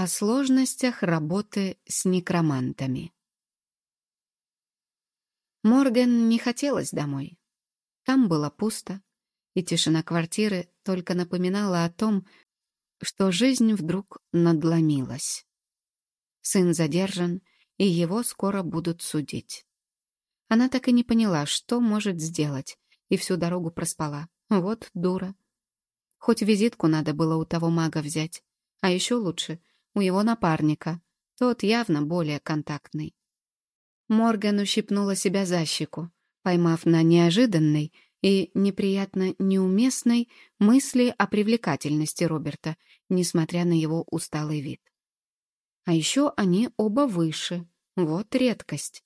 О сложностях работы с некромантами. Морган не хотелось домой. Там было пусто, и тишина квартиры только напоминала о том, что жизнь вдруг надломилась. Сын задержан, и его скоро будут судить. Она так и не поняла, что может сделать, и всю дорогу проспала. Вот дура. Хоть визитку надо было у того мага взять, а еще лучше — у его напарника. Тот явно более контактный. Морган ущипнула себя за щеку, поймав на неожиданной и неприятно неуместной мысли о привлекательности Роберта, несмотря на его усталый вид. А еще они оба выше. Вот редкость.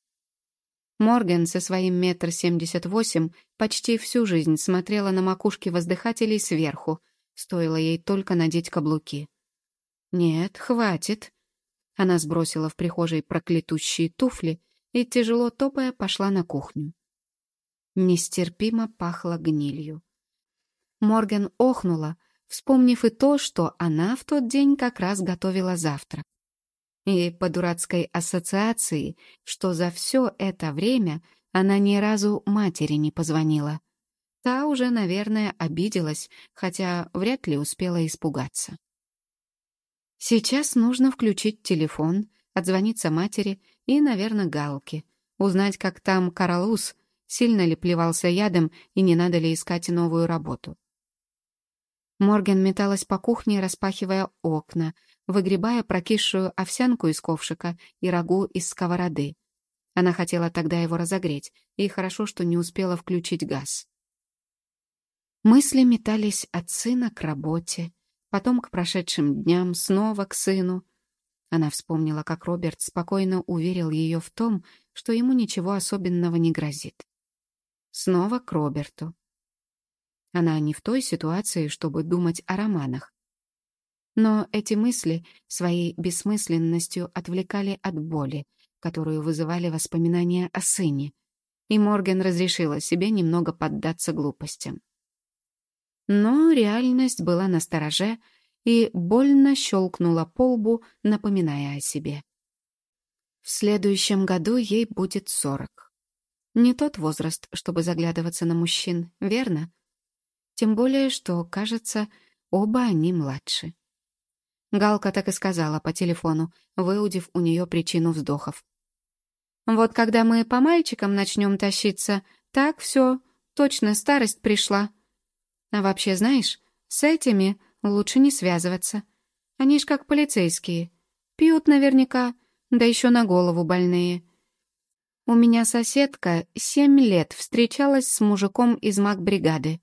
Морган со своим метр семьдесят восемь почти всю жизнь смотрела на макушки воздыхателей сверху, стоило ей только надеть каблуки. «Нет, хватит». Она сбросила в прихожей проклятущие туфли и, тяжело топая, пошла на кухню. Нестерпимо пахло гнилью. Морган охнула, вспомнив и то, что она в тот день как раз готовила завтрак. И по дурацкой ассоциации, что за все это время она ни разу матери не позвонила. Та уже, наверное, обиделась, хотя вряд ли успела испугаться. Сейчас нужно включить телефон, отзвониться матери и, наверное, Галке, узнать, как там Каралус, сильно ли плевался ядом и не надо ли искать новую работу. Морген металась по кухне, распахивая окна, выгребая прокисшую овсянку из ковшика и рагу из сковороды. Она хотела тогда его разогреть, и хорошо, что не успела включить газ. Мысли метались от сына к работе, потом к прошедшим дням, снова к сыну. Она вспомнила, как Роберт спокойно уверил ее в том, что ему ничего особенного не грозит. Снова к Роберту. Она не в той ситуации, чтобы думать о романах. Но эти мысли своей бессмысленностью отвлекали от боли, которую вызывали воспоминания о сыне, и Морген разрешила себе немного поддаться глупостям. Но реальность была на стороже и больно щелкнула по лбу, напоминая о себе. В следующем году ей будет сорок. Не тот возраст, чтобы заглядываться на мужчин, верно? Тем более, что, кажется, оба они младше. Галка так и сказала по телефону, выудив у нее причину вздохов. «Вот когда мы по мальчикам начнем тащиться, так все, точно старость пришла. А вообще, знаешь, с этими лучше не связываться. Они ж как полицейские. Пьют наверняка, да еще на голову больные. У меня соседка семь лет встречалась с мужиком из магбригады.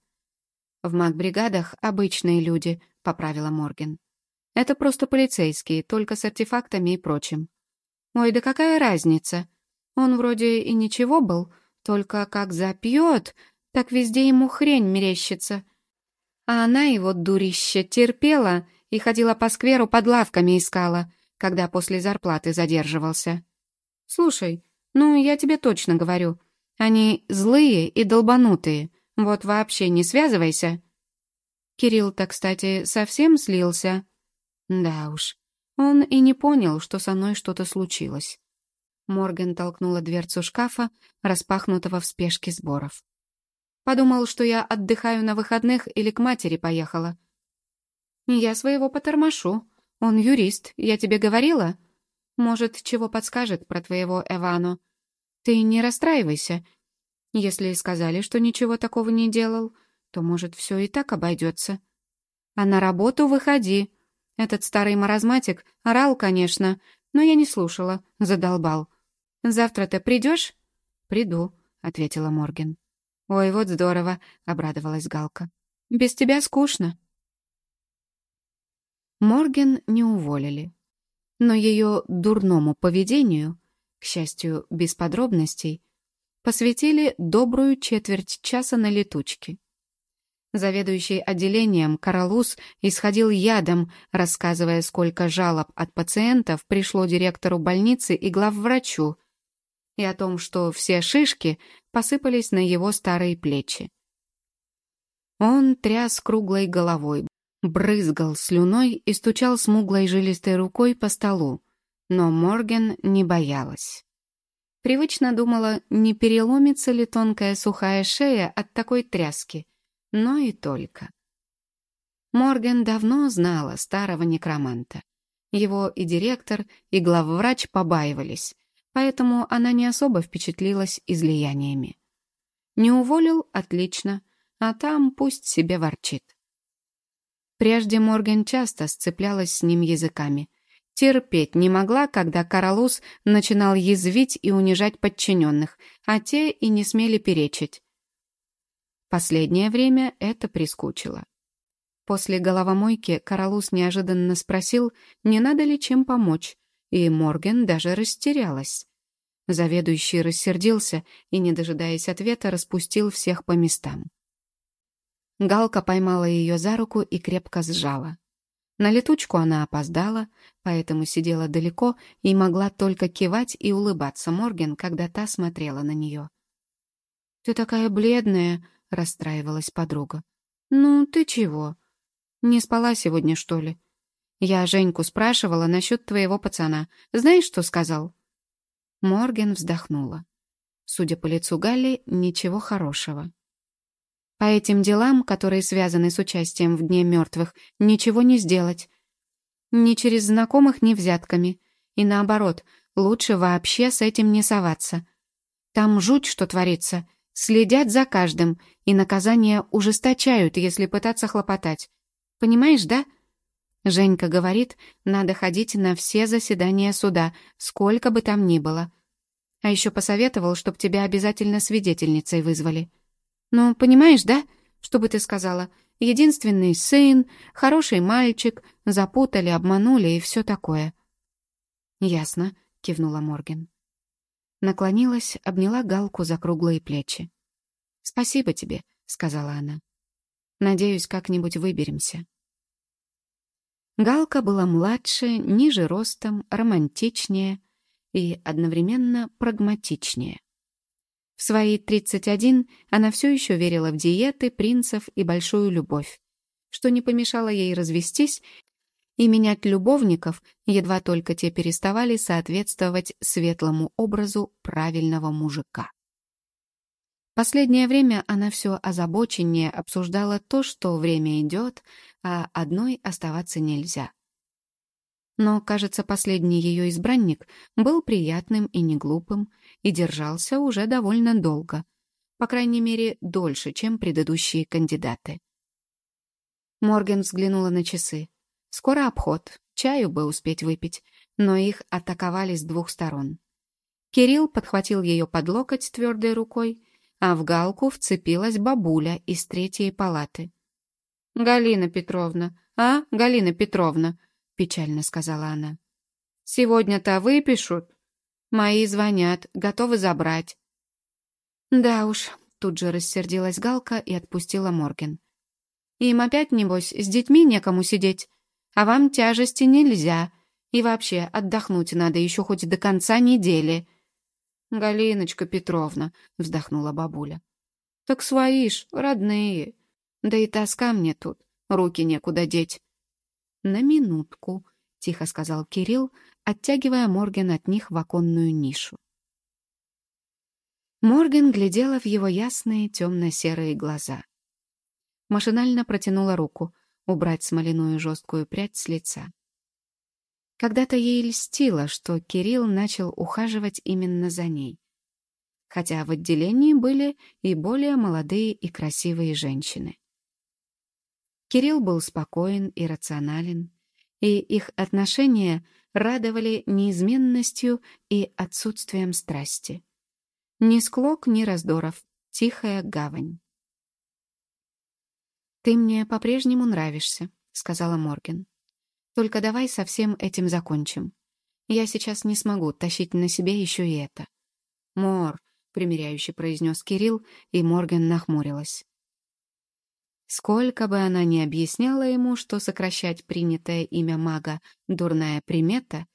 В магбригадах обычные люди, поправила Морген. Это просто полицейские, только с артефактами и прочим. Ой, да какая разница? Он вроде и ничего был, только как запьет, так везде ему хрень мерещится. А она его, дурище, терпела и ходила по скверу под лавками искала, когда после зарплаты задерживался. Слушай, ну, я тебе точно говорю, они злые и долбанутые, вот вообще не связывайся. Кирилл-то, кстати, совсем слился. Да уж, он и не понял, что со мной что-то случилось. Морган толкнула дверцу шкафа, распахнутого в спешке сборов. Подумал, что я отдыхаю на выходных или к матери поехала. Я своего потормошу. Он юрист, я тебе говорила? Может, чего подскажет про твоего Эвану. Ты не расстраивайся. Если сказали, что ничего такого не делал, то, может, все и так обойдется. А на работу выходи, этот старый маразматик орал, конечно, но я не слушала, задолбал. «Завтра ты придешь?» «Приду», — ответила Морген. «Ой, вот здорово», — обрадовалась Галка. «Без тебя скучно». Морген не уволили. Но ее дурному поведению, к счастью, без подробностей, посвятили добрую четверть часа на летучке. Заведующий отделением Каралус исходил ядом, рассказывая, сколько жалоб от пациентов пришло директору больницы и главврачу, и о том, что все шишки посыпались на его старые плечи. Он тряс круглой головой, брызгал слюной и стучал смуглой жилистой рукой по столу, но Морген не боялась. Привычно думала, не переломится ли тонкая сухая шея от такой тряски, но и только. Морген давно знала старого некроманта. Его и директор, и главврач побаивались, поэтому она не особо впечатлилась излияниями. Не уволил — отлично, а там пусть себе ворчит. Прежде Морген часто сцеплялась с ним языками. Терпеть не могла, когда Каралус начинал язвить и унижать подчиненных, а те и не смели перечить. Последнее время это прискучило. После головомойки Каралус неожиданно спросил, не надо ли чем помочь, и Морген даже растерялась. Заведующий рассердился и, не дожидаясь ответа, распустил всех по местам. Галка поймала ее за руку и крепко сжала. На летучку она опоздала, поэтому сидела далеко и могла только кивать и улыбаться Морген, когда та смотрела на нее. «Ты такая бледная», — расстраивалась подруга. «Ну, ты чего? Не спала сегодня, что ли? Я Женьку спрашивала насчет твоего пацана. Знаешь, что сказал?» Морген вздохнула. Судя по лицу Галли, ничего хорошего. По этим делам, которые связаны с участием в Дне мертвых, ничего не сделать. Ни через знакомых, ни взятками. И наоборот, лучше вообще с этим не соваться. Там жуть, что творится. Следят за каждым, и наказания ужесточают, если пытаться хлопотать. Понимаешь, да? Женька говорит, надо ходить на все заседания суда, сколько бы там ни было. А еще посоветовал, чтоб тебя обязательно свидетельницей вызвали. Ну, понимаешь, да? Что бы ты сказала? Единственный сын, хороший мальчик, запутали, обманули и все такое. Ясно, кивнула Морген. Наклонилась, обняла Галку за круглые плечи. «Спасибо тебе», — сказала она. «Надеюсь, как-нибудь выберемся». Галка была младше, ниже ростом, романтичнее и одновременно прагматичнее. В свои 31 она все еще верила в диеты, принцев и большую любовь, что не помешало ей развестись и менять любовников, едва только те переставали соответствовать светлому образу правильного мужика. Последнее время она все озабоченнее обсуждала то, что время идет, а одной оставаться нельзя. Но, кажется, последний ее избранник был приятным и неглупым и держался уже довольно долго. По крайней мере, дольше, чем предыдущие кандидаты. Морген взглянула на часы. Скоро обход, чаю бы успеть выпить, но их атаковали с двух сторон. Кирилл подхватил ее под локоть твердой рукой, а в галку вцепилась бабуля из третьей палаты. «Галина Петровна, а, Галина Петровна», печально сказала она. «Сегодня-то выпишут. Мои звонят, готовы забрать». «Да уж», — тут же рассердилась Галка и отпустила Морген. «Им опять, небось, с детьми некому сидеть, а вам тяжести нельзя, и вообще отдохнуть надо еще хоть до конца недели». «Галиночка Петровна», — вздохнула бабуля. «Так свои ж, родные. Да и тоска мне тут, руки некуда деть. «На минутку», — тихо сказал Кирилл, оттягивая Морген от них в оконную нишу. Морген глядела в его ясные темно-серые глаза. Машинально протянула руку, убрать смоляную жесткую прядь с лица. Когда-то ей льстило, что Кирилл начал ухаживать именно за ней. Хотя в отделении были и более молодые и красивые женщины. Кирилл был спокоен и рационален, и их отношения радовали неизменностью и отсутствием страсти. Ни склок, ни раздоров, тихая гавань. «Ты мне по-прежнему нравишься», — сказала Морген. «Только давай со всем этим закончим. Я сейчас не смогу тащить на себе еще и это». «Мор», — примиряюще произнес Кирилл, и Морген нахмурилась. Сколько бы она ни объясняла ему, что сокращать принятое имя мага — дурная примета,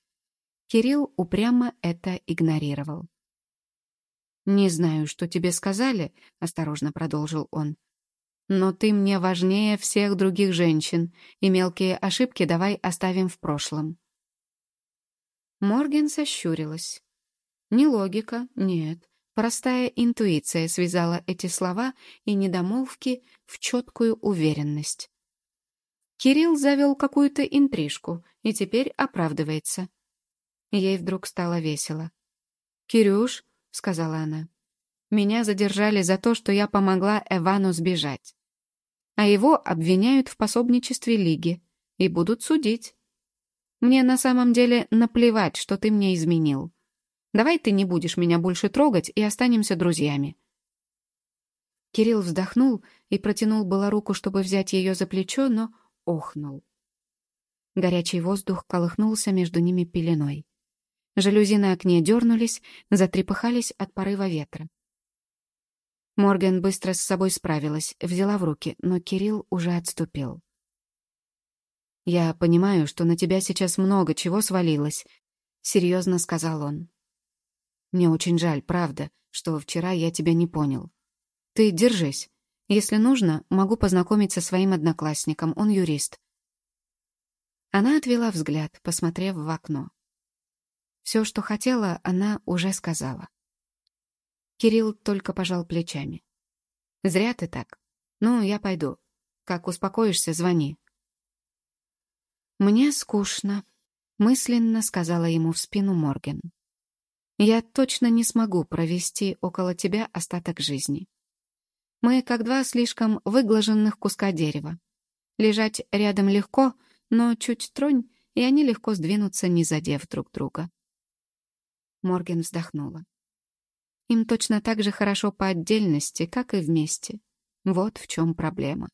Кирилл упрямо это игнорировал. «Не знаю, что тебе сказали», — осторожно продолжил он. Но ты мне важнее всех других женщин, и мелкие ошибки давай оставим в прошлом. Морген сощурилась. Не логика, нет. Простая интуиция связала эти слова и недомолвки в четкую уверенность. Кирилл завел какую-то интрижку и теперь оправдывается. Ей вдруг стало весело. «Кирюш», — сказала она, — «меня задержали за то, что я помогла Эвану сбежать. А его обвиняют в пособничестве Лиги и будут судить. Мне на самом деле наплевать, что ты мне изменил. Давай ты не будешь меня больше трогать и останемся друзьями». Кирилл вздохнул и протянул было руку, чтобы взять ее за плечо, но охнул. Горячий воздух колыхнулся между ними пеленой. Жалюзи на окне дернулись, затрепыхались от порыва ветра. Морган быстро с собой справилась, взяла в руки, но Кирилл уже отступил. «Я понимаю, что на тебя сейчас много чего свалилось», — серьезно сказал он. «Мне очень жаль, правда, что вчера я тебя не понял. Ты держись. Если нужно, могу познакомить со своим одноклассником, он юрист». Она отвела взгляд, посмотрев в окно. Все, что хотела, она уже сказала. Кирилл только пожал плечами. «Зря ты так. Ну, я пойду. Как успокоишься, звони». «Мне скучно», — мысленно сказала ему в спину Морген. «Я точно не смогу провести около тебя остаток жизни. Мы как два слишком выглаженных куска дерева. Лежать рядом легко, но чуть тронь, и они легко сдвинутся, не задев друг друга. Морген вздохнула. Им точно так же хорошо по отдельности, как и вместе. Вот в чем проблема.